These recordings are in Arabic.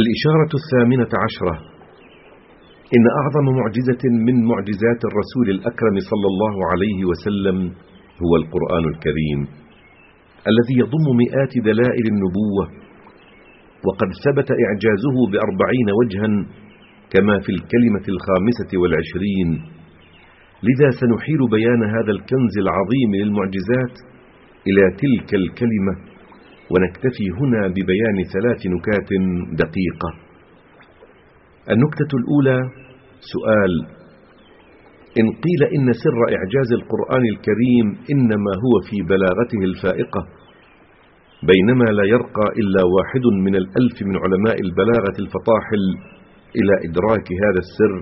الإشارة الثامنة عشرة. إن أعظم معجزة من معجزات الرسول الأكرم صلى الله عليه وسلم هو القرآن الكريم الذي يضم مئات دلائل النبوة وقد ثبت إعجازه بأربعين وجها كما في الكلمة الخامسة والعشرين. لذا سنحيل بيان هذا الكنز العظيم للمعجزات إلى تلك الكلمة. ونكتفي هنا ببيان ثلاث نكات دقيقة. النكتة الأولى سؤال إن قيل إن سر إعجاز القرآن الكريم إنما هو في بلاغته الفائقة بينما لا يرقى إلا واحد من الألف من علماء البلاغة الفطاحل إلى إدراك هذا السر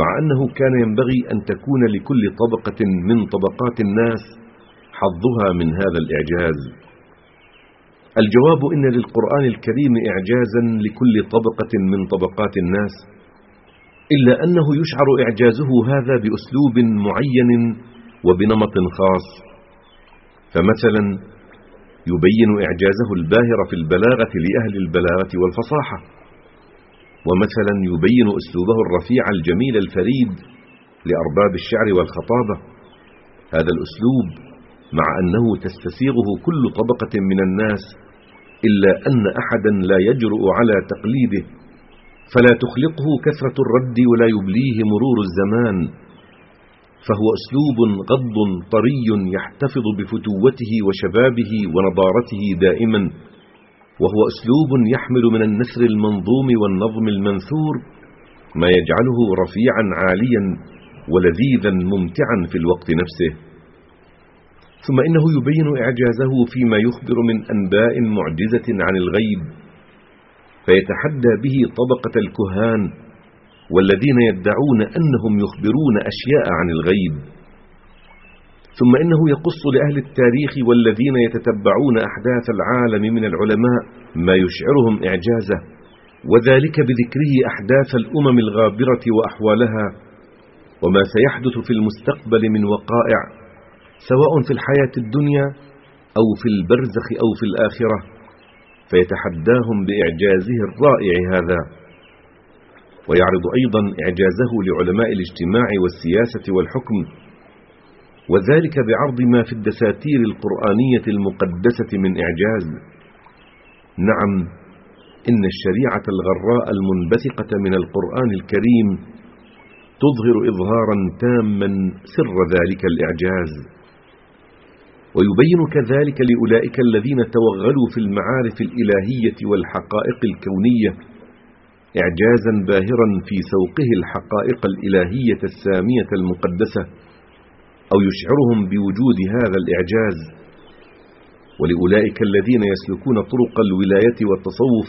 مع أنه كان ينبغي أن تكون لكل طبقة من طبقات الناس حظها من هذا الإعجاز. الجواب إن للقرآن الكريم إعجازا لكل طبقة من طبقات الناس إلا أنه يشعر إعجازه هذا بأسلوب معين وبنمط خاص. فمثلا يبين إعجازه الباهر في البلاغة لأهل البلاغة والفصاحة. ومثلا يبين أسلوبه الرفيع الجميل الفريد لأرباب الشعر والخطابة. هذا الأسلوب مع أنه تستسيغه كل طبقة من الناس إلا أن أحدا لا يجرؤ على تقليده فلا تخلقه كثرة الرد ولا يبليه مرور الزمان فهو أسلوب غض طري يحتفظ بفتوته وشبابه ونضارته دائما وهو أسلوب يحمل من النثر المنظوم والنظم المنثور ما يجعله رفيعا عاليا ولذيذا ممتعا في الوقت نفسه. ثم إنه يبين إعجازه فيما يخبر من أنباء معجزة عن الغيب فيتحدى به طبقة الكهان والذين يدعون أنهم يخبرون أشياء عن الغيب. ثم إنه يقص لأهل التاريخ والذين يتتبعون أحداث العالم من العلماء ما يشعرهم إعجازه وذلك بذكره أحداث الأمم الغابرة وأحوالها وما سيحدث في المستقبل من وقائع سواء في الحياة الدنيا أو في البرزخ أو في الآخرة فيتحداهم بإعجازه الرائع هذا. ويعرض أيضا إعجازه لعلماء الاجتماع والسياسة والحكم وذلك بعرض ما في الدساتير القرآنية المقدسة من إعجاز. نعم إن الشريعة الغراء المنبثقة من القرآن الكريم تظهر إظهارا تاما سر ذلك الإعجاز. ويبين كذلك لأولئك الذين توغلوا في المعارف الإلهية والحقائق الكونية إعجازا باهرا في سوقه الحقائق الإلهية السامية المقدسة أو يشعرهم بوجود هذا الإعجاز. ولأولئك الذين يسلكون طرق الولاية والتصوف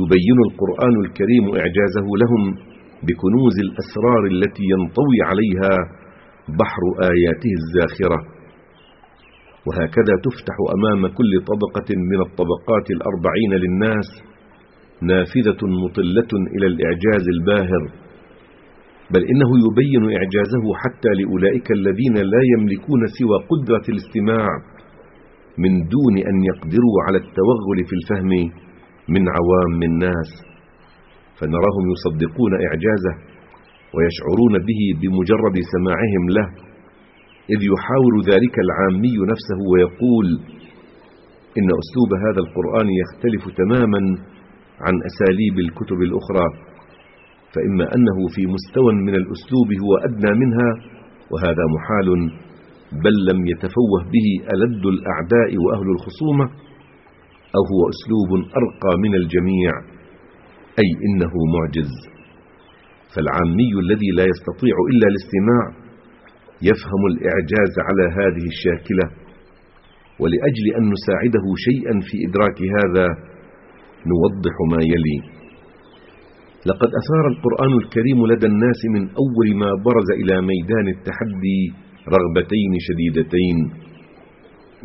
يبين القرآن الكريم إعجازه لهم بكنوز الأسرار التي ينطوي عليها بحر آياته الزاخرة. وهكذا تفتح أمام كل طبقة من الطبقات الأربعين للناس نافذة مطلة إلى الإعجاز الباهر. بل إنه يبين إعجازه حتى لأولئك الذين لا يملكون سوى قدرة الاستماع من دون أن يقدروا على التوغل في الفهم من عوام الناس. فنراهم يصدقون إعجازه ويشعرون به بمجرد سماعهم له. إذ يحاور ذلك العامي نفسه ويقول إن أسلوب هذا القرآن يختلف تماما عن أساليب الكتب الأخرى فإما أنه في مستوى من الأسلوب هو أدنى منها وهذا محال بل لم يتفوه به ألد الأعداء وأهل الخصومة أو هو أسلوب أرقى من الجميع أي إنه معجز. فالعامي الذي لا يستطيع إلا الاستماع يفهم الإعجاز على هذه الشاكلة ولأجل أن نساعده شيئا في إدراك هذا نوضح ما يلي. لقد أثار القرآن الكريم لدى الناس من أول ما برز إلى ميدان التحدي رغبتين شديدتين.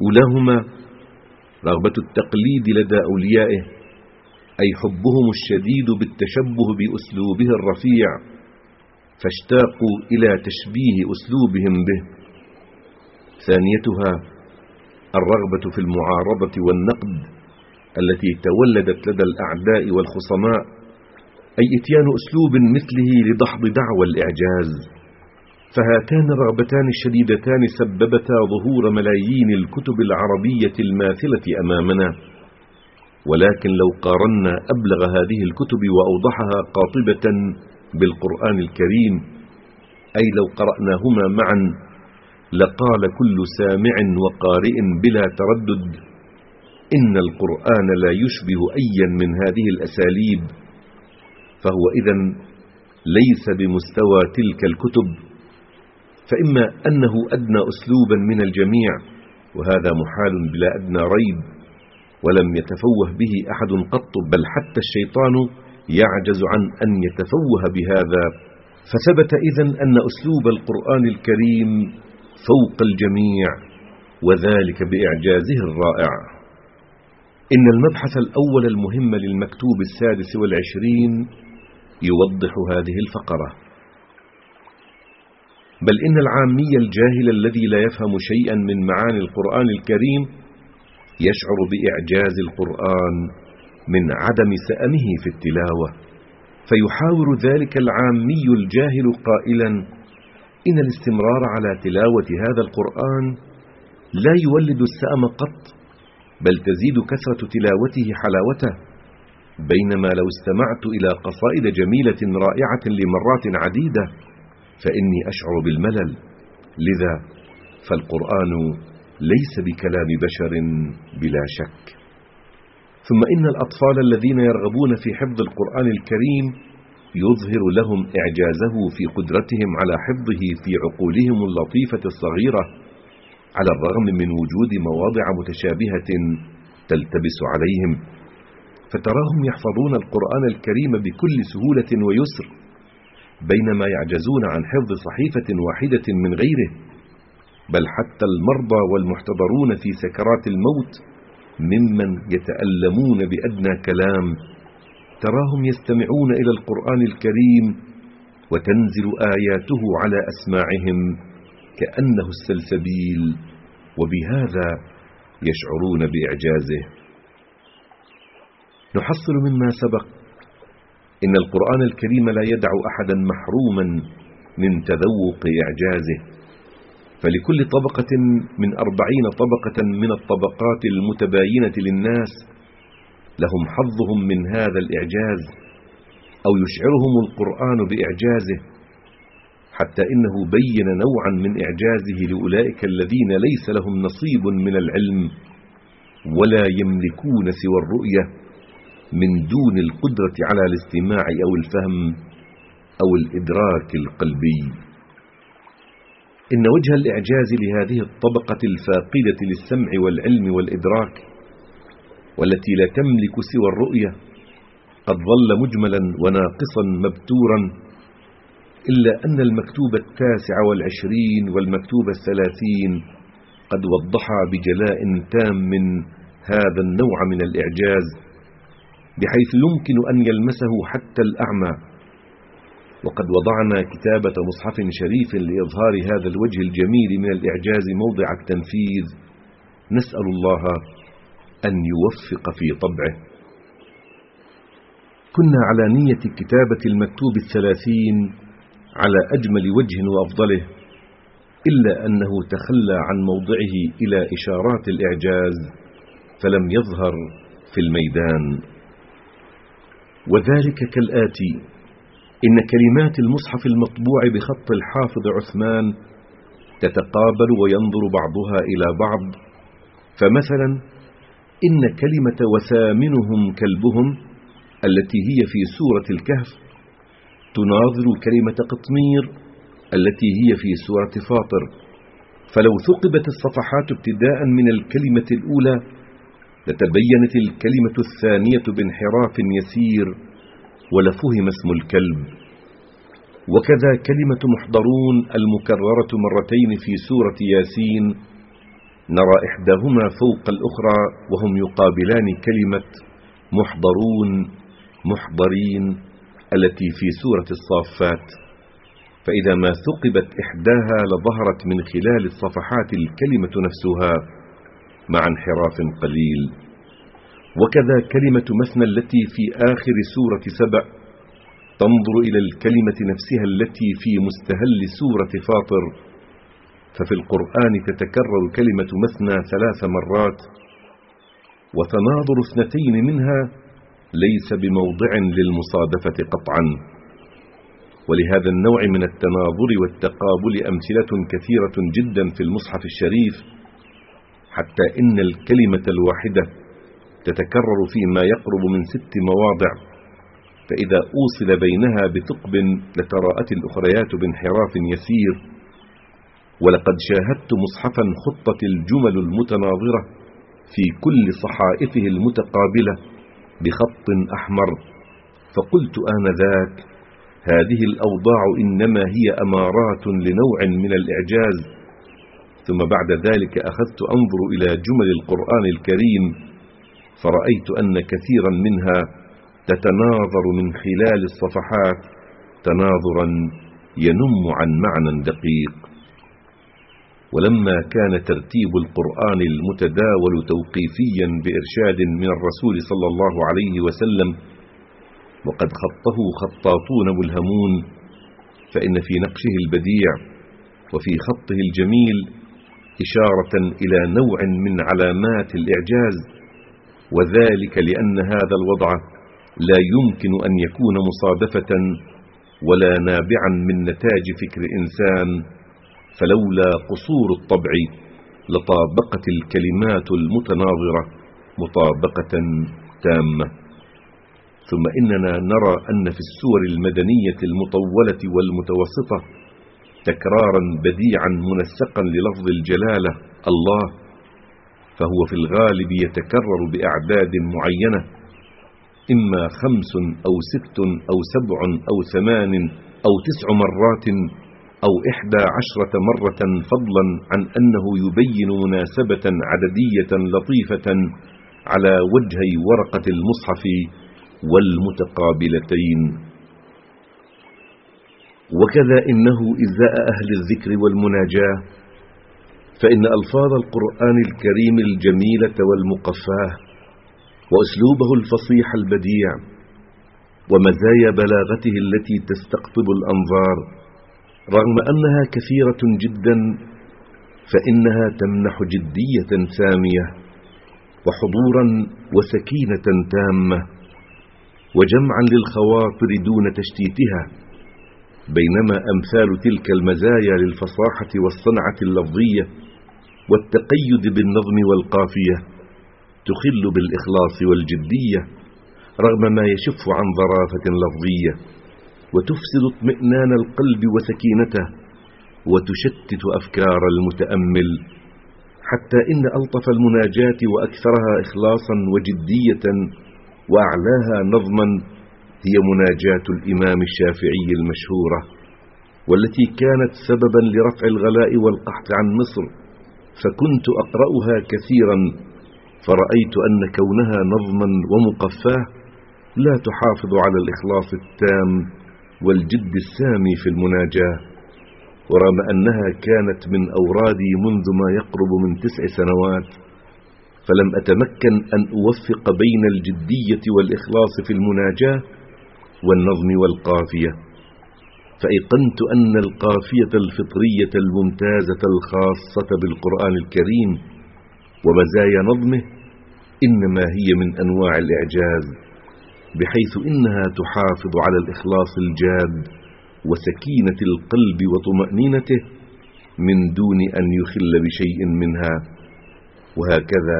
أولاهما رغبة التقليد لدى أوليائه أي حبهم الشديد بالتشبه بأسلوبه الرفيع. فاشتاقوا إلى تشبيه أسلوبهم به. ثانيتها الرغبة في المعارضة والنقد التي تولدت لدى الأعداء والخصماء أي إتيان أسلوب مثله لدحض دعوى الإعجاز. فهاتان الرغبتان الشديدتان سببتا ظهور ملايين الكتب العربية الماثلة أمامنا. ولكن لو قارنا أبلغ هذه الكتب وأوضحها قاطبة بالقرآن الكريم أي لو قرأناهما معا لقال كل سامع وقارئ بلا تردد إن القرآن لا يشبه أيا من هذه الأساليب. فهو إذا ليس بمستوى تلك الكتب فإما أنه أدنى أسلوبا من الجميع وهذا محال بلا أدنى ريب ولم يتفوه به أحد قط بل حتى الشيطان يعجز عن أن يتفوه بهذا فثبت إذن أن أسلوب القرآن الكريم فوق الجميع وذلك بإعجازه الرائع. إن المبحث الأول المهم للمكتوب السادس والعشرين يوضح هذه الفقرة. بل إن العامي الجاهل الذي لا يفهم شيئا من معاني القرآن الكريم يشعر بإعجاز القرآن. من عدم سأمه في التلاوة. فيحاور ذلك العامي الجاهل قائلا إن الاستمرار على تلاوة هذا القرآن لا يولد السأم قط بل تزيد كثرة تلاوته حلاوته. بينما لو استمعت إلى قصائد جميلة رائعة لمرات عديدة فإني أشعر بالملل. لذا فالقرآن ليس بكلام بشر بلا شك. ثم إن الأطفال الذين يرغبون في حفظ القرآن الكريم يظهر لهم إعجازه في قدرتهم على حفظه في عقولهم اللطيفة الصغيرة على الرغم من وجود مواضع متشابهة تلتبس عليهم. فتراهم يحفظون القرآن الكريم بكل سهولة ويسر بينما يعجزون عن حفظ صحيفة واحدة من غيره بل حتى المرضى والمحتضرون في سكرات الموت ممن يتألمون بأدنى كلام تراهم يستمعون إلى القرآن الكريم وتنزل آياته على أسماعهم كأنه السلسبيل وبهذا يشعرون بإعجازه. نحصل مما سبق إن القرآن الكريم لا يدع أحدا محروما من تذوق إعجازه. فلكل طبقة من أربعين طبقة من الطبقات المتباينة للناس لهم حظهم من هذا الإعجاز أو يشعرهم القرآن بإعجازه حتى إنه بين نوعا من إعجازه لأولئك الذين ليس لهم نصيب من العلم ولا يملكون سوى الرؤية من دون القدرة على الاستماع أو الفهم أو الإدراك القلبي. إن وجه الإعجاز لهذه الطبقة الفاقدة للسمع والعلم والإدراك والتي لا تملك سوى الرؤية قد ظل مجملا وناقصا مبتورا إلا أن المكتوب التاسع والعشرين والمكتوب الثلاثين قد وضحا بجلاء تام هذا النوع من الإعجاز بحيث يمكن أن يلمسه حتى الأعمى. وقد وضعنا كتابة مصحف شريف لإظهار هذا الوجه الجميل من الإعجاز موضع التنفيذ. نسأل الله أن يوفق في طبعه. كنا على نية كتابة المكتوب الثلاثين على أجمل وجه وأفضله إلا أنه تخلى عن موضعه إلى إشارات الإعجاز فلم يظهر في الميدان. وذلك كالآتي إن كلمات المصحف المطبوع بخط الحافظ عثمان تتقابل وينظر بعضها إلى بعض. فمثلا إن كلمة وثامنهم كلبهم التي هي في سورة الكهف تناظر كلمة قطمير التي هي في سورة فاطر. فلو ثقبت الصفحات ابتداء من الكلمة الأولى لتبينت الكلمة الثانية بانحراف يسير. ولفهم اسم الكلب. وكذا كلمة محضرون المكررة مرتين في سورة ياسين. نرى إحداهما فوق الأخرى وهم يقابلان كلمة محضرون محضرين التي في سورة الصافات. فإذا ما ثقبت إحداها لظهرت من خلال الصفحات الكلمة نفسها مع انحراف قليل. وكذا كلمة مثنى التي في آخر سورة سبع تنظر إلى الكلمة نفسها التي في مستهل سورة فاطر. ففي القرآن تتكرر كلمة مثنى ثلاث مرات وتناظر اثنتين منها ليس بموضع للمصادفة قطعا. ولهذا النوع من التناظر والتقابل أمثلة كثيرة جدا في المصحف الشريف حتى إن الكلمة الواحدة تتكرر فيما يقرب من ست مواضع. فإذا أوصل بينها بثقب لتراءت الأخريات بانحراف يسير. ولقد شاهدت مصحفا خطة الجمل المتناظرة في كل صحائفه المتقابلة بخط أحمر. فقلت آنذاك هذه الأوضاع إنما هي أمارات لنوع من الإعجاز. ثم بعد ذلك أخذت أنظر إلى جمل القرآن الكريم فرأيت أن كثيرا منها تتناظر من خلال الصفحات تناظرا ينم عن معنى دقيق. ولما كان ترتيب القرآن المتداول توقيفيا بإرشاد من الرسول صلى الله عليه وسلم وقد خطه خطاطون ملهمون فإن في نقشه البديع وفي خطه الجميل إشارة إلى نوع من علامات الإعجاز وذلك لأن هذا الوضع لا يمكن أن يكون مصادفة ولا نابعا من نتاج فكر إنسان فلولا قصور الطبع لطابقت الكلمات المتناظرة مطابقة تامة. ثم إننا نرى أن في السور المدنية المطولة والمتوسطة تكرارا بديعا منسقا للفظ الجلالة الله فهو في الغالب يتكرر بأعداد معينة إما خمس أو ست أو سبع أو ثمان أو تسع مرات أو إحدى عشرة مرة فضلا عن أنه يبين مناسبة عددية لطيفة على وجهي ورقة المصحف والمتقابلتين. وكذا إنه إزاء أهل الذكر والمناجاة فإن ألفاظ القرآن الكريم الجميلة والمقفاة وأسلوبه الفصيح البديع ومزايا بلاغته التي تستقطب الأنظار رغم أنها كثيرة جدا فإنها تمنح جدية سامية وحضورا وسكينة تامة وجمعا للخواطر دون تشتيتها بينما أمثال تلك المزايا للفصاحة والصنعة اللفظية والتقيد بالنظم والقافية تخل بالإخلاص والجدية رغم ما يشف عن ظرافة لفظية وتفسد اطمئنان القلب وسكينته وتشتت أفكار المتأمل حتى إن ألطف المناجاة وأكثرها إخلاصا وجدية وأعلاها نظما هي مناجاة الإمام الشافعي المشهورة والتي كانت سببا لرفع الغلاء والقحط عن مصر. فكنت أقرأها كثيرا فرأيت أن كونها نظما ومقفاة لا تحافظ على الإخلاص التام والجد السامي في المناجاة ورغم أنها كانت من أورادي منذ ما يقرب من تسع سنوات فلم أتمكن أن أوفق بين الجدية والإخلاص في المناجاة والنظم والقافية. فأيقنت أن القافية الفطرية الممتازة الخاصة بالقرآن الكريم ومزايا نظمه إنما هي من أنواع الإعجاز بحيث إنها تحافظ على الإخلاص الجاد وسكينة القلب وطمأنينته من دون أن يخل بشيء منها وهكذا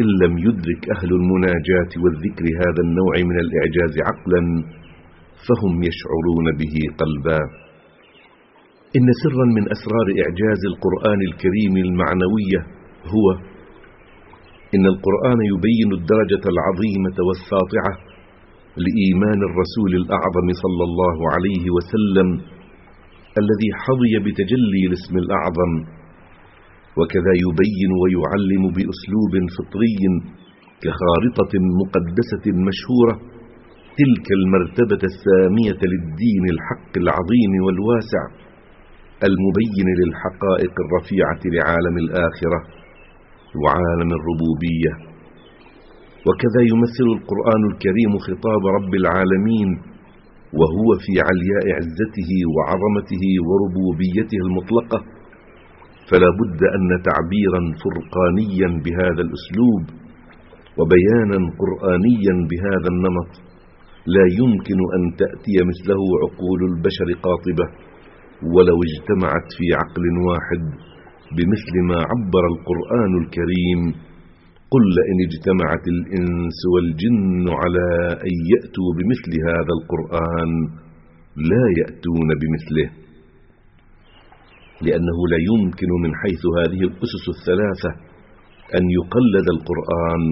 إن لم يدرك أهل المناجاة والذكر هذا النوع من الإعجاز عقلا فهم يشعرون به قلبا. إن سرا من أسرار إعجاز القرآن الكريم المعنوية هو إن القرآن يبين الدرجة العظيمة والساطعة لإيمان الرسول الأعظم صلى الله عليه وسلم الذي حظي بتجلي الاسم الأعظم وكذا يبين ويعلم بأسلوب فطري كخارطة مقدسة مشهورة تلك المرتبة السامية للدين الحق العظيم والواسع المبين للحقائق الرفيعة لعالم الآخرة وعالم الربوبية. وكذا يمثل القرآن الكريم خطاب رب العالمين وهو في علياء عزته وعظمته وربوبيته المطلقة. فلا بد أن تعبيرا فرقانيا بهذا الأسلوب وبيانا قرآنيا بهذا النمط. لا يمكن أن تأتي مثله عقول البشر قاطبة ولو اجتمعت في عقل واحد بمثل ما عبر القرآن الكريم قل لئن اجتمعت الإنس والجن على أن يأتوا بمثل هذا القرآن لا يأتون بمثله لأنه لا يمكن من حيث هذه الأسس الثلاثة أن يقلد القرآن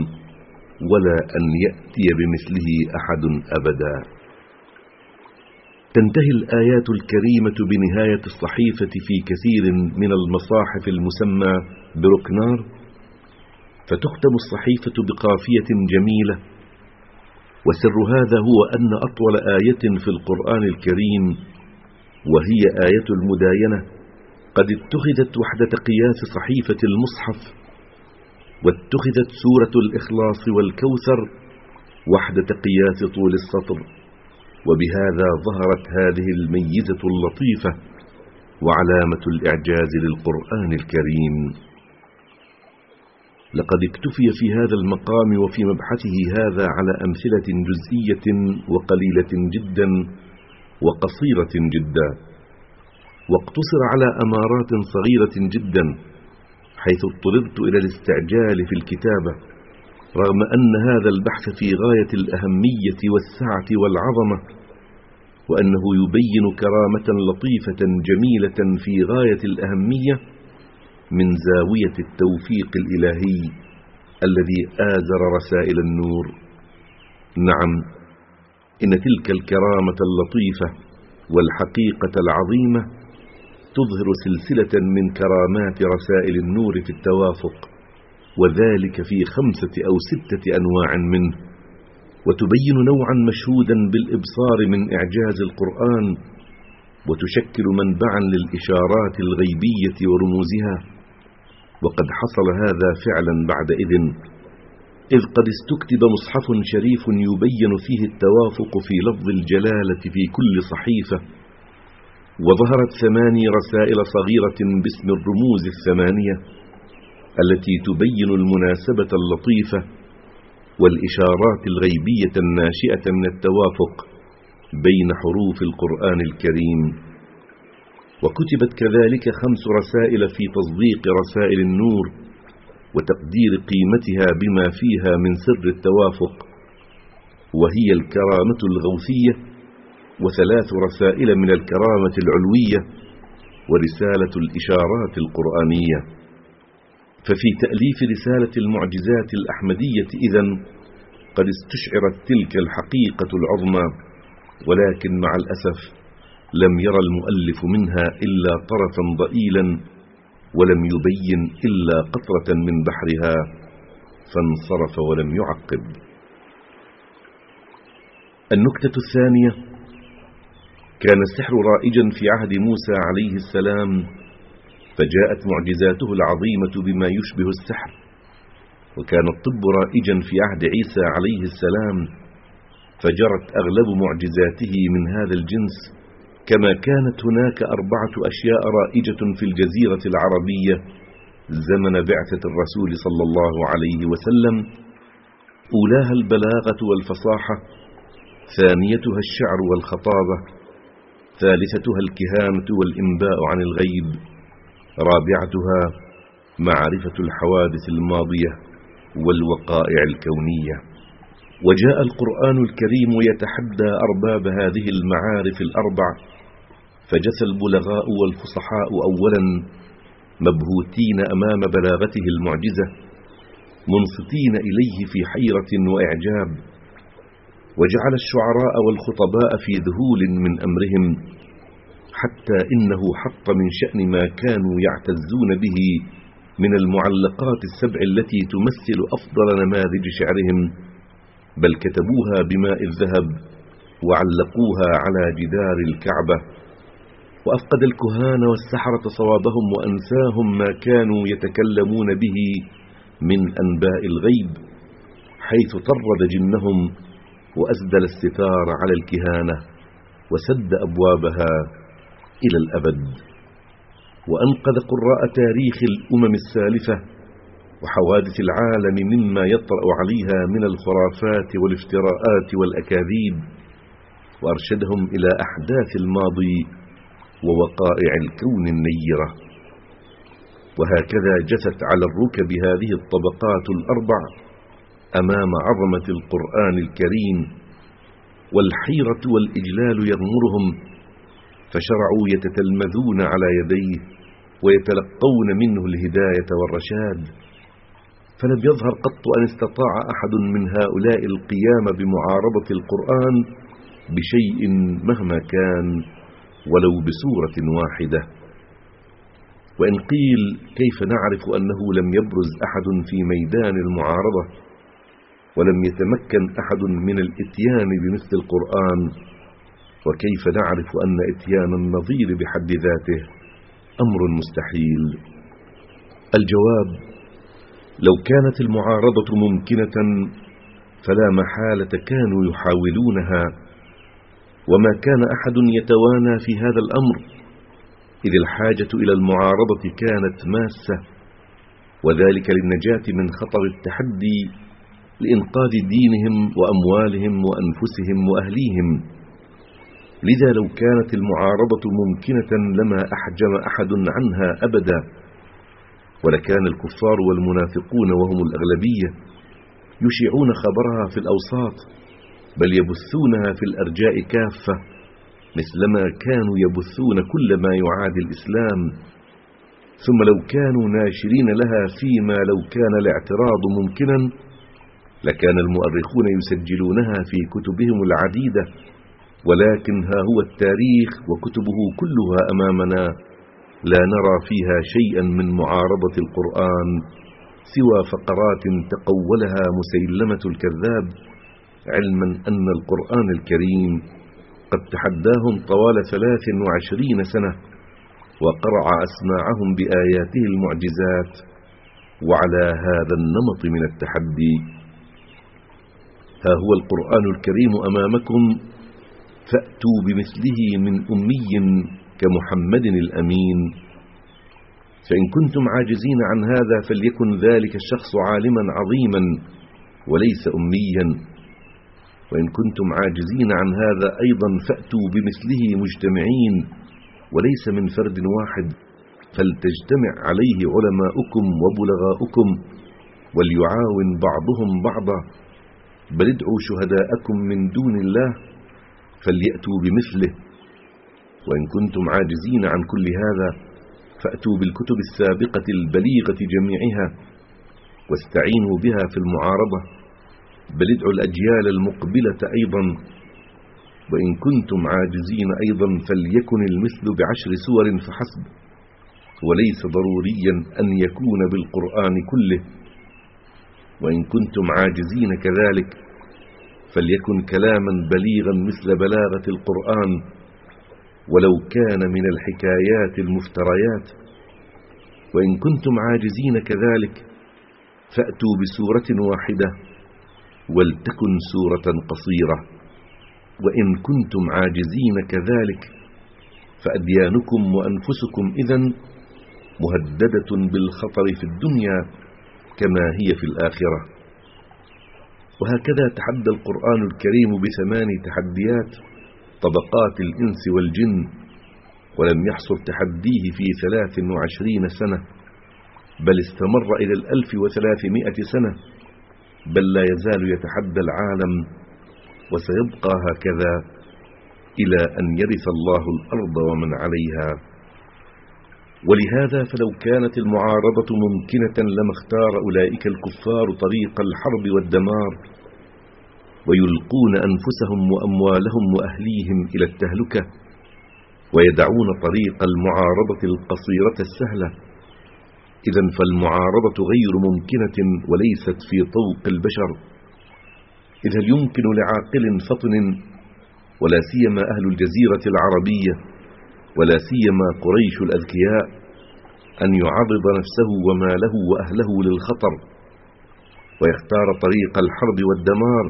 ولا أن يأتي بمثله أحد أبدا. تنتهي الآيات الكريمة بنهاية الصحيفة في كثير من المصاحف المسمى بركنار فتختم الصحيفة بقافية جميلة. وسر هذا هو أن أطول آية في القرآن الكريم وهي آية المداينة قد اتخذت وحدة قياس صحيفة المصحف واتخذت سورة الإخلاص والكوثر وحدة قياس طول السطر. وبهذا ظهرت هذه الميزة اللطيفة وعلامة الإعجاز للقرآن الكريم. لقد اكتفي في هذا المقام وفي مبحثه هذا على أمثلة جزئية وقليلة جدا وقصيرة جدا واقتصر على أمارات صغيرة جدا حيث اضطررت إلى الاستعجال في الكتابة رغم أن هذا البحث في غاية الأهمية والسعة والعظمة وأنه يبين كرامة لطيفة جميلة في غاية الأهمية من زاوية التوفيق الإلهي الذي آزر رسائل النور. نعم إن تلك الكرامة اللطيفة والحقيقة العظيمة تظهر سلسلة من كرامات رسائل النور في التوافق وذلك في خمسة أو ستة أنواع منه وتبين نوعا مشهودا بالإبصار من إعجاز القرآن وتشكل منبعا للإشارات الغيبية ورموزها. وقد حصل هذا فعلا بعد إذن إذ قد استكتب مصحف شريف يبين فيه التوافق في لفظ الجلالة في كل صحيفة وظهرت ثماني رسائل صغيرة باسم الرموز الثمانية التي تبين المناسبة اللطيفة والإشارات الغيبية الناشئة من التوافق بين حروف القرآن الكريم. وكتبت كذلك خمس رسائل في تصديق رسائل النور وتقدير قيمتها بما فيها من سر التوافق وهي الكرامة الغوثية وثلاث رسائل من الكرامة العلوية ورسالة الإشارات القرآنية. ففي تأليف رسالة المعجزات الأحمدية إذن قد استشعرت تلك الحقيقة العظمى ولكن مع الأسف لم يرى المؤلف منها إلا طرفا ضئيلا ولم يبين إلا قطرة من بحرها فانصرف ولم يعقب. النكتة الثانية كان السحر رائجا في عهد موسى عليه السلام فجاءت معجزاته العظيمة بما يشبه السحر. وكان الطب رائجا في عهد عيسى عليه السلام فجرت أغلب معجزاته من هذا الجنس. كما كانت هناك أربعة أشياء رائجة في الجزيرة العربية زمن بعثة الرسول صلى الله عليه وسلم. أولاها البلاغة والفصاحة ثانيتها الشعر والخطابة ثالثتها الكهانة والإنباء عن الغيب؟ رابعتها معرفة الحوادث الماضية والوقائع الكونية. وجاء القرآن الكريم يتحدى أرباب هذه المعارف الأربع فجثى البلغاء والفصحاء أولا مبهوتين أمام بلاغته المعجزة منصتين إليه في حيرة وإعجاب. وجعل الشعراء والخطباء في ذهول من أمرهم حتى إنه حط من شأن ما كانوا يعتزون به من المعلقات السبع التي تمثل أفضل نماذج شعرهم بل كتبوها بماء الذهب وعلقوها على جدار الكعبة وأفقد الكهان والسحرة صوابهم وأنساهم ما كانوا يتكلمون به من أنباء الغيب حيث طرد جنهم وأسدل الستار على الكهانة وسد أبوابها إلى الأبد. وأنقذ قراء تاريخ الأمم السالفة وحوادث العالم مما يطرأ عليها من الخرافات والافتراءات والأكاذيب وأرشدهم إلى أحداث الماضي ووقائع الكون النيرة. وهكذا جثت على الركب هذه الطبقات الأربع أمام عظمة القرآن الكريم والحيرة والإجلال يغمرهم فشرعوا يتتلمذون على يديه ويتلقون منه الهداية والرشاد. فلم يظهر قط أن استطاع أحد من هؤلاء القيام بمعارضة القرآن بشيء مهما كان ولو بسورة واحدة. وإن قيل كيف نعرف أنه لم يبرز أحد في ميدان المعارضة؟ ولم يتمكن أحد من الإتيان بمثل القرآن. وكيف نعرف أن إتيان النظير بحد ذاته أمر مستحيل؟ الجواب لو كانت المعارضة ممكنة فلا محالة كانوا يحاولونها. وما كان أحد يتوانى في هذا الأمر إذ الحاجة إلى المعارضة كانت ماسة. وذلك للنجاة من خطر التحدي لإنقاذ دينهم وأموالهم وأنفسهم وأهليهم. لذا لو كانت المعارضة ممكنة لما أحجم أحد عنها أبدا. ولكان الكفار والمنافقون وهم الأغلبية يشيعون خبرها في الأوساط بل يبثونها في الأرجاء كافة مثلما كانوا يبثون كل ما يعادي الإسلام. ثم لو كانوا ناشرين لها فيما لو كان الاعتراض ممكنا لكان المؤرخون يسجلونها في كتبهم العديدة ولكن ها هو التاريخ وكتبه كلها أمامنا. لا نرى فيها شيئا من معارضة القرآن سوى فقرات تقولها مسيلمة الكذاب علما أن القرآن الكريم قد تحداهم طوال ثلاث وعشرين سنة وقرع أسماعهم بآياته المعجزات وعلى هذا النمط من التحدي ها هو القرآن الكريم أمامكم فأتوا بمثله من أمي كمحمد الأمين. فإن كنتم عاجزين عن هذا فليكن ذلك الشخص عالما عظيما وليس أميا. وإن كنتم عاجزين عن هذا أيضا فأتوا بمثله مجتمعين وليس من فرد واحد. فلتجتمع عليه علماؤكم وبلغاؤكم وليعاون بعضهم بعضا. بل ادعوا شهداءكم من دون الله فليأتوا بمثله. وإن كنتم عاجزين عن كل هذا فأتوا بالكتب السابقة البليغة جميعها واستعينوا بها في المعارضة. بل ادعوا الأجيال المقبلة أيضا. وإن كنتم عاجزين أيضا فليكن المثل بعشر سور فحسب. وليس ضروريا أن يكون بالقرآن كله. وإن كنتم عاجزين كذلك فليكن كلاما بليغا مثل بلاغة القرآن ولو كان من الحكايات المفتريات. وإن كنتم عاجزين كذلك فأتوا بسورة واحدة ولتكن سورة قصيرة. وإن كنتم عاجزين كذلك فأديانكم وأنفسكم إذن مهددة بالخطر في الدنيا كما هي في الآخرة. وهكذا تحدى القرآن الكريم بثمان تحديات طبقات الإنس والجن ولم يحصر تحديه في ثلاث وعشرين سنة بل استمر إلى الألف وثلاثمائة سنة بل لا يزال يتحدى العالم وسيبقى هكذا إلى أن يرث الله الأرض ومن عليها. ولهذا فلو كانت المعارضة ممكنة لما اختار أولئك الكفار طريق الحرب والدمار ويلقون أنفسهم وأموالهم وأهليهم إلى التهلكة ويدعون طريق المعارضة القصيرة السهلة. إذا فالمعارضة غير ممكنة وليست في طوق البشر. إذا يمكن لعاقل فطن ولا سيما أهل الجزيرة العربية ولا سيما قريش الأذكياء أن يعرض نفسه وماله وأهله للخطر ويختار طريق الحرب والدمار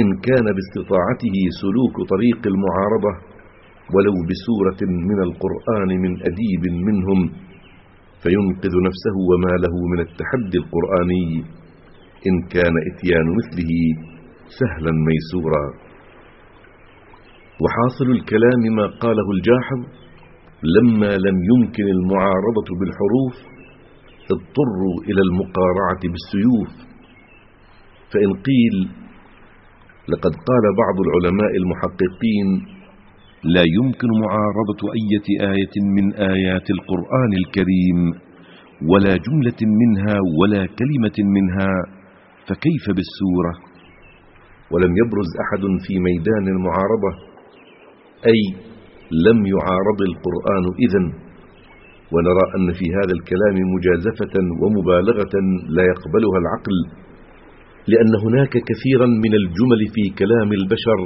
إن كان باستطاعته سلوك طريق المعارضة ولو بسورة من القرآن من أديب منهم فينقذ نفسه وما له من التحدي القرآني إن كان إتيان مثله سهلا ميسورا. وحاصل الكلام ما قاله الجاحظ لما لم يمكن المعارضة بالحروف اضطروا إلى المقارعة بالسيوف. فإن قيل لقد قال بعض العلماء المحققين لا يمكن معارضة أية آية من آيات القرآن الكريم ولا جملة منها ولا كلمة منها فكيف بالسورة؟ ولم يبرز أحد في ميدان المعارضة أي لم يعارض القرآن إذن ونرى أن في هذا الكلام مجازفة ومبالغة لا يقبلها العقل لأن هناك كثيرا من الجمل في كلام البشر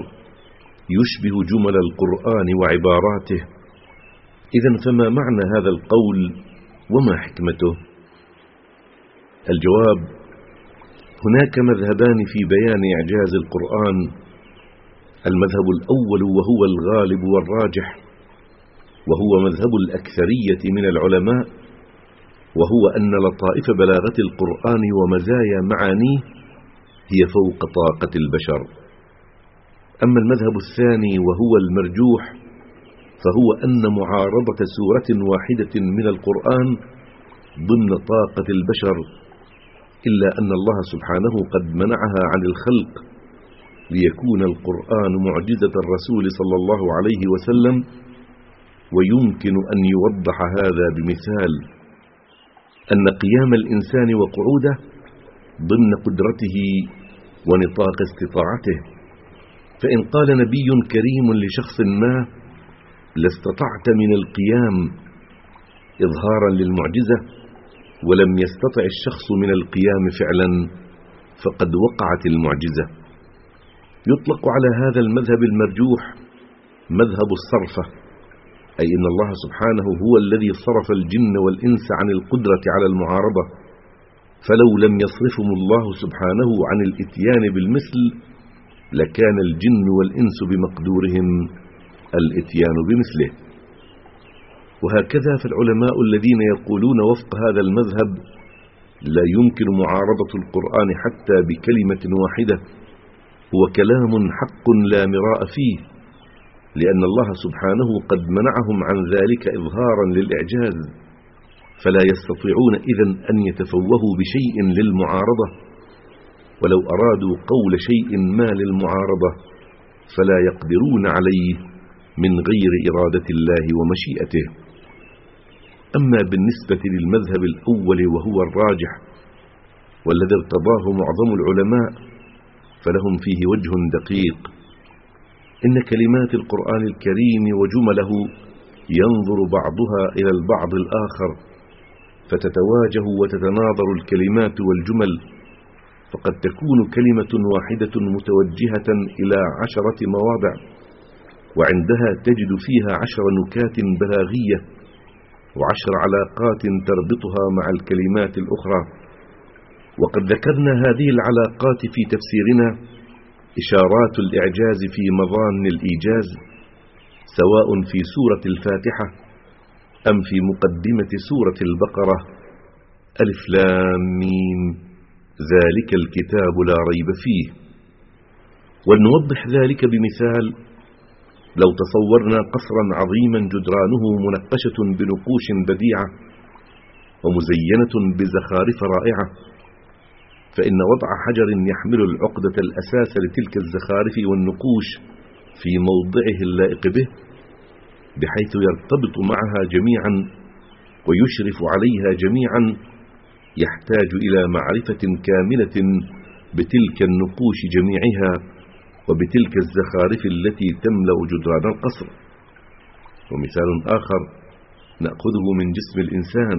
يشبه جمل القرآن وعباراته. إذا فما معنى هذا القول وما حكمته؟ الجواب هناك مذهبان في بيان إعجاز القرآن المذهب الأول وهو الغالب والراجح وهو مذهب الأكثرية من العلماء وهو أن لطائف بلاغة القرآن ومزايا معانيه هي فوق طاقة البشر. أما المذهب الثاني وهو المرجوح فهو أن معارضة سورة واحدة من القرآن ضمن طاقة البشر إلا أن الله سبحانه قد منعها عن الخلق ليكون القرآن معجزة الرسول صلى الله عليه وسلم ويمكن أن يوضح هذا بمثال أن قيام الإنسان وقعوده ضمن قدرته ونطاق استطاعته. فإن قال نبي كريم لشخص ما لاستطعت من القيام إظهارا للمعجزة ولم يستطع الشخص من القيام فعلا فقد وقعت المعجزة. يطلق على هذا المذهب المرجوح مذهب الصرفة أي إن الله سبحانه هو الذي صرف الجن والإنس عن القدرة على المعارضة فلو لم يصرفهم الله سبحانه عن الإتيان بالمثل لكان الجن والإنس بمقدورهم الإتيان بمثله. وهكذا فالعلماء الذين يقولون وفق هذا المذهب لا يمكن معارضة القرآن حتى بكلمة واحدة. هو كلام حق لا مراء فيه لأن الله سبحانه قد منعهم عن ذلك إظهارا للإعجاز فلا يستطيعون إذن أن يتفوهوا بشيء للمعارضة ولو أرادوا قول شيء ما للمعارضة فلا يقدرون عليه من غير إرادة الله ومشيئته. أما بالنسبة للمذهب الأول وهو الراجح والذي ارتضاه معظم العلماء فلهم فيه وجه دقيق. إن كلمات القرآن الكريم وجمله ينظر بعضها إلى البعض الآخر فتتواجه وتتناظر الكلمات والجمل فقد تكون كلمة واحدة متوجهة إلى عشرة مواضع وعندها تجد فيها عشر نكات بلاغية وعشر علاقات تربطها مع الكلمات الأخرى. وقد ذكرنا هذه العلاقات في تفسيرنا إشارات الإعجاز في مظان الإيجاز سواء في سورة الفاتحة أم في مقدمة سورة البقرة. ألف لام ميم. ذلك الكتاب لا ريب فيه. ولنوضح ذلك بمثال لو تصورنا قصرا عظيما جدرانه منقشة بنقوش بديعة ومزينة بزخارف رائعة فإن وضع حجر يحمل العقدة الأساس لتلك الزخارف والنقوش في موضعه اللائق به بحيث يرتبط معها جميعا ويشرف عليها جميعا يحتاج إلى معرفة كاملة بتلك النقوش جميعها وبتلك الزخارف التي تملأ جدران القصر. ومثال آخر نأخذه من جسم الإنسان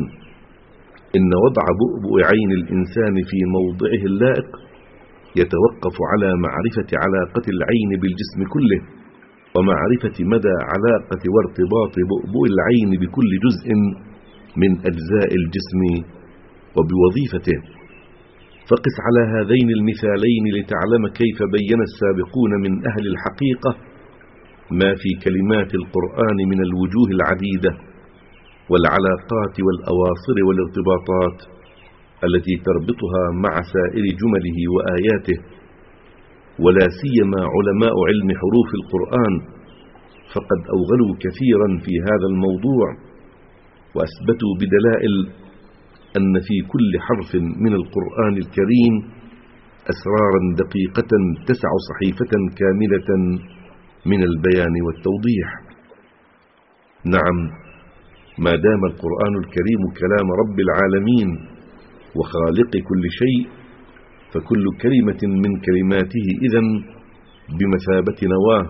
إن وضع بؤبؤ عين الإنسان في موضعه اللائق يتوقف على معرفة علاقة العين بالجسم كله ومعرفة مدى علاقة وارتباط بؤبؤ العين بكل جزء من أجزاء الجسم وبوظيفته. فقس على هذين المثالين لتعلم كيف بين السابقون من أهل الحقيقة ما في كلمات القرآن من الوجوه العديدة. والعلاقات والأواصر والارتباطات التي تربطها مع سائر جمله وآياته ولا سيما علماء علم حروف القرآن فقد أوغلوا كثيرا في هذا الموضوع وأثبتوا بدلائل أن في كل حرف من القرآن الكريم أسرارا دقيقة تسع صحيفة كاملة من البيان والتوضيح. نعم ما دام القرآن الكريم كلام رب العالمين وخالق كل شيء فكل كلمة من كلماته إذن بمثابة نواة.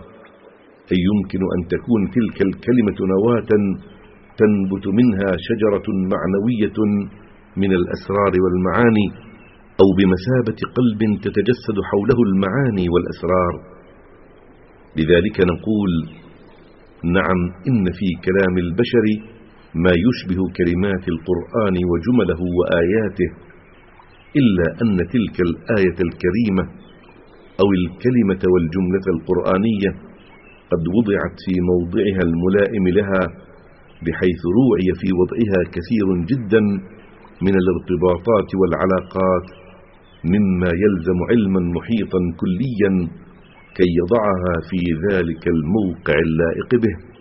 أي يمكن أن تكون تلك الكلمة نواة تنبت منها شجرة معنوية من الأسرار والمعاني أو بمثابة قلب تتجسد حوله المعاني والأسرار. لذلك نقول نعم إن في كلام البشر ما يشبه كلمات القرآن وجمله وآياته إلا أن تلك الآية الكريمة أو الكلمة والجملة القرآنية قد وضعت في موضعها الملائم لها بحيث روعي في وضعها كثير جدا من الارتباطات والعلاقات مما يلزم علما محيطا كليا كي يضعها في ذلك الموقع اللائق به.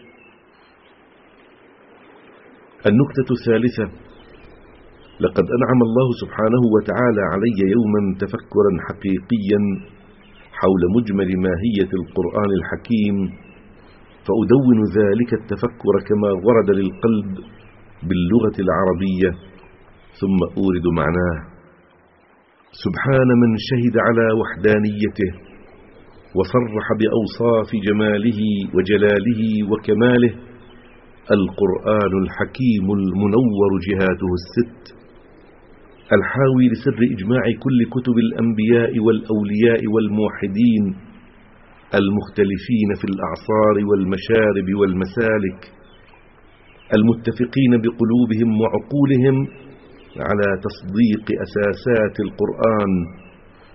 النكتة الثالثة. لقد أنعم الله سبحانه وتعالى علي يوما تفكرا حقيقيا حول مجمل ماهية القرآن الحكيم فأدون ذلك التفكر كما ورد للقلب باللغة العربية ثم أورد معناه. سبحان من شهد على وحدانيته وصرح بأوصاف جماله وجلاله وكماله القرآن الحكيم المنور جهاته الست الحاوي لسر إجماع كل كتب الأنبياء والأولياء والموحدين المختلفين في الأعصار والمشارب والمسالك المتفقين بقلوبهم وعقولهم على تصديق أساسات القرآن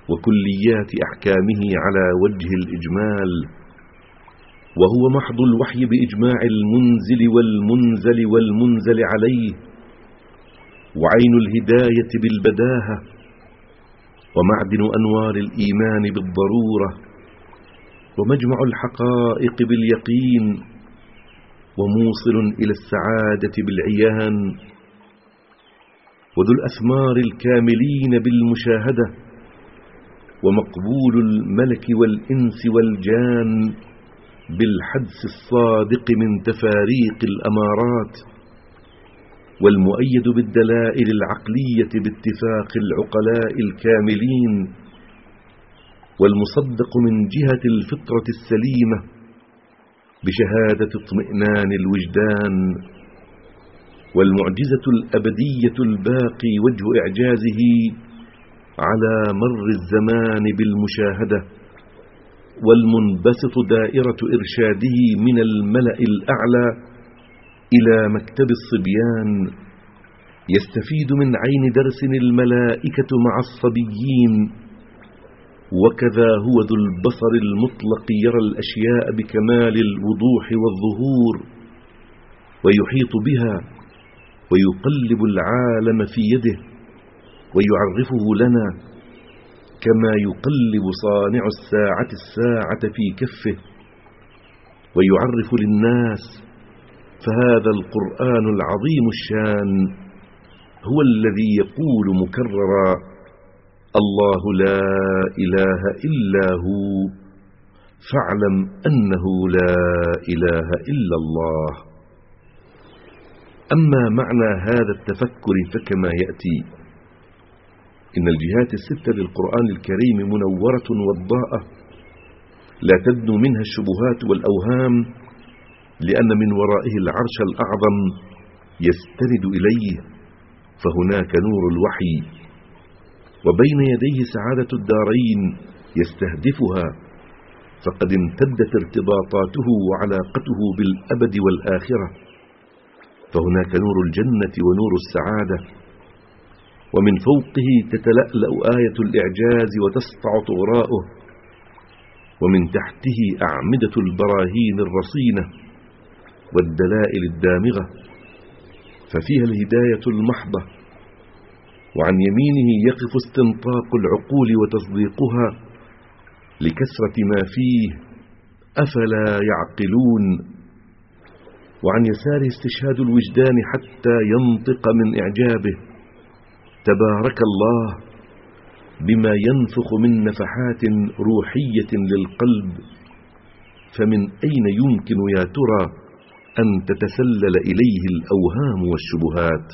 وكليات أحكامه على وجه الإجمال. وهو محض الوحي بإجماع المنزل والمنزل والمنزل عليه وعين الهداية بالبداهة ومعدن أنوار الإيمان بالضرورة ومجمع الحقائق باليقين وموصل إلى السعادة بالعيان وذو الأثمار الكاملين بالمشاهدة ومقبول الملك والإنس والجان بالحدس الصادق من تفاريق الأمارات والمؤيد بالدلائل العقلية باتفاق العقلاء الكاملين والمصدق من جهة الفطرة السليمة بشهادة اطمئنان الوجدان والمعجزة الأبدية الباقي وجه إعجازه على مر الزمان بالمشاهدة. والمنبسط دائرة إرشاده من الملأ الأعلى إلى مكتب الصبيان يستفيد من عين درس الملائكة مع الصبيين. وكذا هو ذو البصر المطلق يرى الأشياء بكمال الوضوح والظهور ويحيط بها ويقلب العالم في يده ويعرفه لنا. كما يقلب صانع الساعة الساعة في كفه ويعرف للناس فهذا القرآن العظيم الشان هو الذي يقول مكررا الله لا إله إلا هو فاعلم أنه لا إله إلا الله. أما معنى هذا التفكر فكما يأتي إن الجهات الستة للقرآن الكريم منورة وضاءة لا تدنو منها الشبهات والأوهام لأن من ورائه العرش الأعظم يستند إليه فهناك نور الوحي. وبين يديه سعادة الدارين يستهدفها فقد امتدت ارتباطاته وعلاقته بالأبد والآخرة. فهناك نور الجنة ونور السعادة. ومن فوقه تتلألأ آية الإعجاز وتسطع طغراؤه ومن تحته أعمدة البراهين الرصينة والدلائل الدامغة ففيها الهداية المحضة وعن يمينه يقف استنطاق العقول وتصديقها لكسرة ما فيه أفلا يعقلون؟ وعن يساره استشهاد الوجدان حتى ينطق من إعجابه تبارك الله بما ينفخ من نفحات روحية للقلب فمن أين يمكن يا ترى أن تتسلل إليه الأوهام والشبهات؟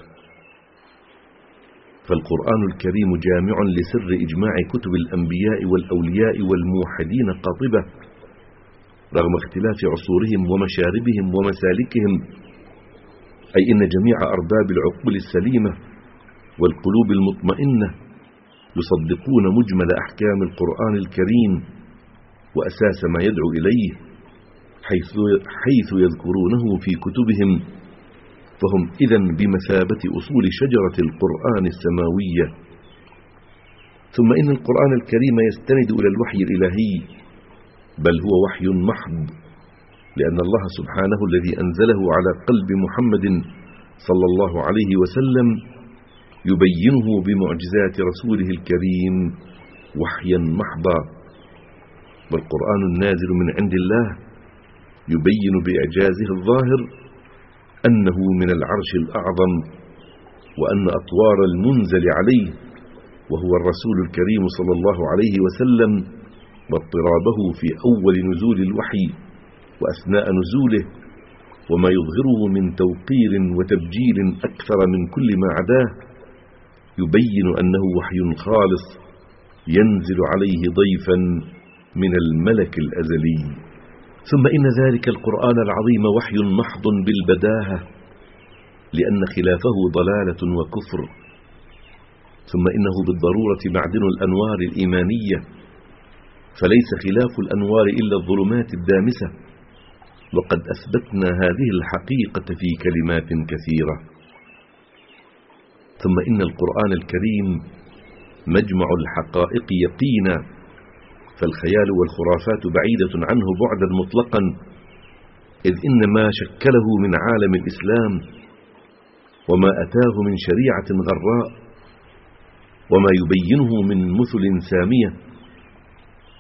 فالقرآن الكريم جامع لسر إجماع كتب الأنبياء والأولياء والموحدين قاطبة رغم اختلاف عصورهم ومشاربهم ومسالكهم أي إن جميع أرباب العقول السليمة والقلوب المطمئنة يصدقون مجمل أحكام القرآن الكريم وأساس ما يدعو إليه حيث, حيث يذكرونه في كتبهم فهم إذا بمثابة أصول شجرة القرآن السماوية. ثم إن القرآن الكريم يستند إلى الوحي الإلهي بل هو وحي محض لأن الله سبحانه الذي أنزله على قلب محمد صلى الله عليه وسلم يبينه بمعجزات رسوله الكريم وحيا محضا. والقرآن النازل من عند الله يبين بإعجازه الظاهر أنه من العرش الأعظم وأن أطوار المنزل عليه وهو الرسول الكريم صلى الله عليه وسلم واضطرابه في أول نزول الوحي وأثناء نزوله وما يظهره من توقير وتبجيل أكثر من كل ما عداه يبين أنه وحي خالص ينزل عليه ضيفا من الملك الأزلي. ثم إن ذلك القرآن العظيم وحي محض بالبداهة لأن خلافه ضلالة وكفر. ثم إنه بالضرورة معدن الأنوار الإيمانية فليس خلاف الأنوار إلا الظلمات الدامسة. وقد أثبتنا هذه الحقيقة في كلمات كثيرة. ثم إن القرآن الكريم مجمع الحقائق يقينا فالخيال والخرافات بعيدة عنه بعدا مطلقا إذ إن ما شكله من عالم الإسلام وما أتاه من شريعة غراء وما يبينه من مثل سامية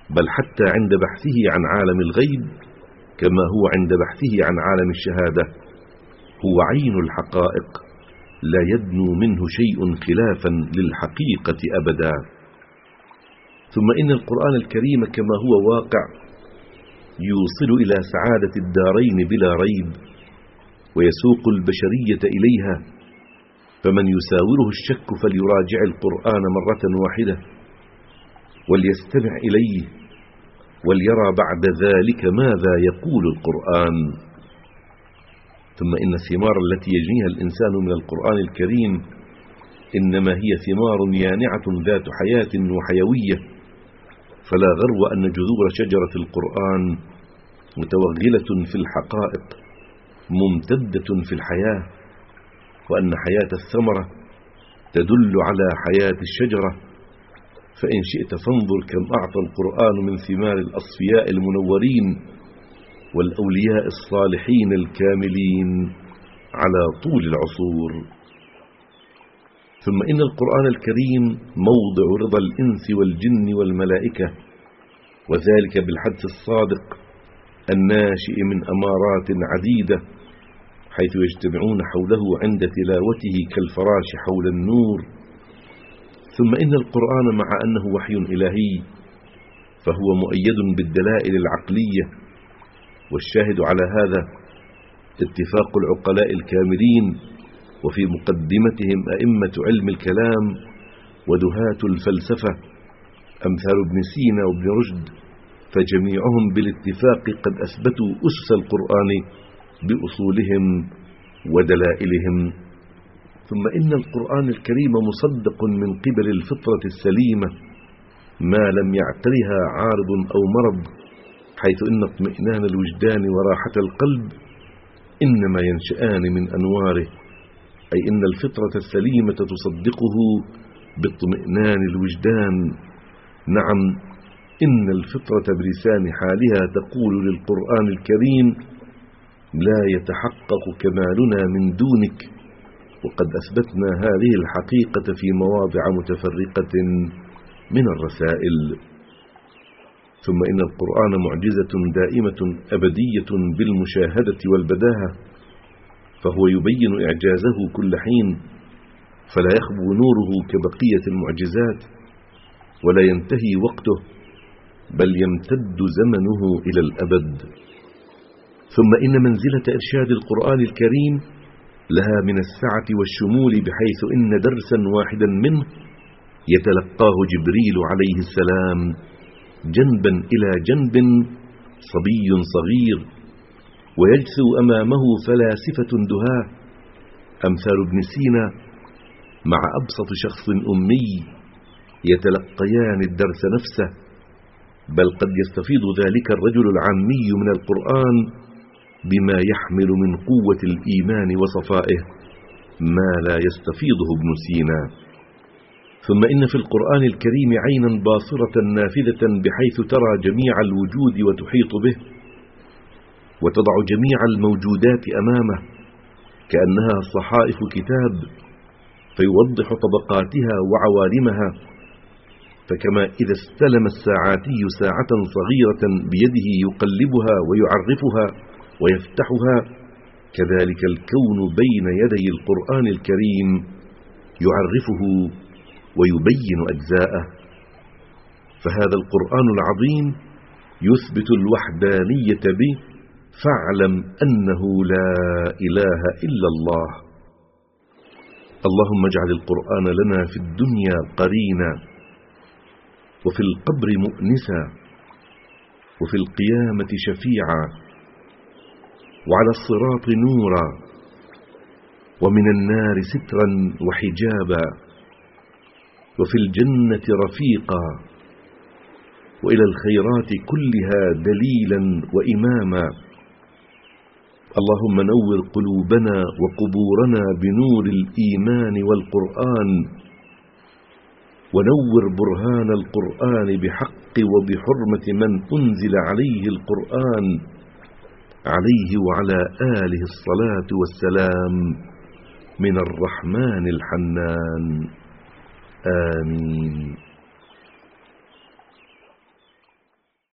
بل حتى عند بحثه عن عالم الغيب كما هو عند بحثه عن عالم الشهادة هو عين الحقائق. لا يدنو منه شيء خلافا للحقيقة أبدا. ثم إن القرآن الكريم كما هو واقع يوصل إلى سعادة الدارين بلا ريب ويسوق البشرية إليها فمن يساوره الشك فليراجع القرآن مرة واحدة وليستمع إليه وليرى بعد ذلك ماذا يقول القرآن. ثم إن الثمار التي يجنيها الإنسان من القرآن الكريم. إنما هي ثمار يانعة ذات حياة وحيوية. فلا غرو أن جذور شجرة القرآن متوغلة في الحقائق ممتدة في الحياة وأن حياة الثمرة تدل على حياة الشجرة. فإن شئت فانظر كم أعطى القرآن من ثمار الأصفياء المنورين. والأولياء الصالحين الكاملين على طول العصور. ثم إن القرآن الكريم موضع رضا الإنس والجن والملائكة وذلك بالحدث الصادق الناشئ من أمارات عديدة حيث يجتمعون حوله عند تلاوته كالفراش حول النور. ثم إن القرآن مع أنه وحي إلهي فهو مؤيد بالدلائل العقلية والشاهد على هذا اتفاق العقلاء الكاملين وفي مقدمتهم أئمة علم الكلام ودهاة الفلسفة أمثال ابن سينا وابن رشد فجميعهم بالاتفاق قد أثبتوا أسس القرآن بأصولهم ودلائلهم. ثم إن القرآن الكريم مصدق من قبل الفطرة السليمة ما لم يعترها عارض أو مرض حيث إن اطمئنان الوجدان وراحة القلب إنما ينشآن من أنواره أي إن الفطرة السليمة تصدقه باطمئنان الوجدان. نعم إن الفطرة بلسان حالها تقول للقرآن الكريم لا يتحقق كمالنا من دونك وقد أثبتنا هذه الحقيقة في مواضع متفرقة من الرسائل. ثم إن القرآن معجزة دائمة أبدية بالمشاهدة والبداهة فهو يبين إعجازه كل حين فلا يخبو نوره كبقية المعجزات ولا ينتهي وقته بل يمتد زمنه إلى الأبد. ثم إن منزلة إرشاد القرآن الكريم لها من السعة والشمول بحيث إن درسا واحدا منه يتلقاه جبريل عليه السلام. جنبا إلى جنب صبي صغير ويجثو أمامه فلاسفة دهاه أمثال ابن سينا مع أبسط شخص أمي يتلقيان الدرس نفسه بل قد يستفيض ذلك الرجل العامي من القرآن بما يحمل من قوة الإيمان وصفائه ما لا يستفيضه ابن سينا. ثم إن في القرآن الكريم عينا باصرة نافذة بحيث ترى جميع الوجود وتحيط به وتضع جميع الموجودات أمامه كأنها صحائف كتاب فيوضح طبقاتها وعوالمها فكما إذا استلم الساعاتي ساعة صغيرة بيده يقلبها ويعرفها ويفتحها كذلك الكون بين يدي القرآن الكريم يعرفه ويبين أجزاءه. فهذا القرآن العظيم يثبت الوحدانية به فاعلم أنه لا إله إلا الله. اللهم اجعل القرآن لنا في الدنيا قرينا وفي القبر مؤنسا وفي القيامة شفيعا وعلى الصراط نورا ومن النار سترا وحجابا. وفي الجنة رفيقا وإلى الخيرات كلها دليلا وإماما. اللهم نور قلوبنا وقبورنا بنور الإيمان والقرآن ونور برهان القرآن بحق وبحرمة من أنزل عليه القرآن عليه وعلى آله الصلاة والسلام من الرحمن الحنان. 嗯